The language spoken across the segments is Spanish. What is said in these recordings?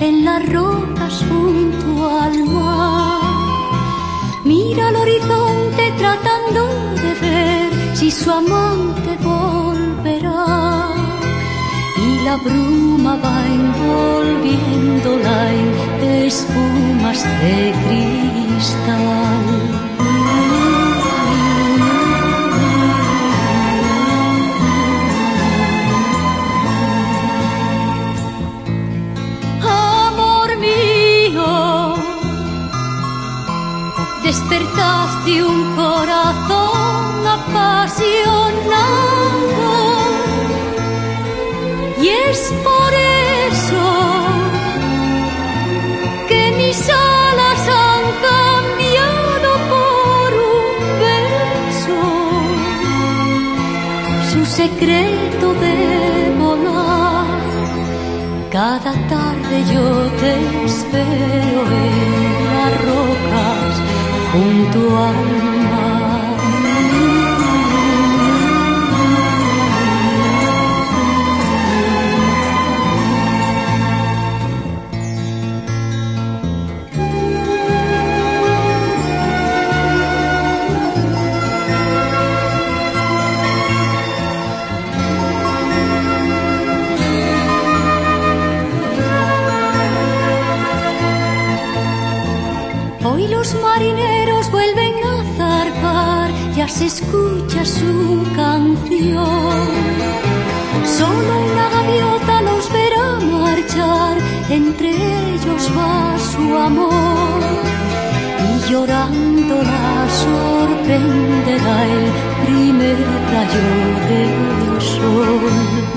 en las rocas junto al mar. Mira al horizonte tratando de ver si su amante volverá. Y la bruma va envolviéndola en espumas de cristal. Despertaste un corazón apasionado. Y es por eso que mis alas han cambiado por un beso. Su secreto de volar. Cada tarde yo te espero junto Hoy los marineros vuelven a zarpar, ya se escucha su canción. Solo una gaviota los verá marchar, entre ellos va su amor. Y llorando la sorprenderá el primer rayo del sol.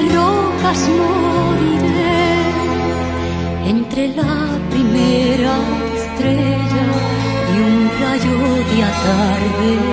Las rocas moriré entre la primera estrella y un rayo de atardecer.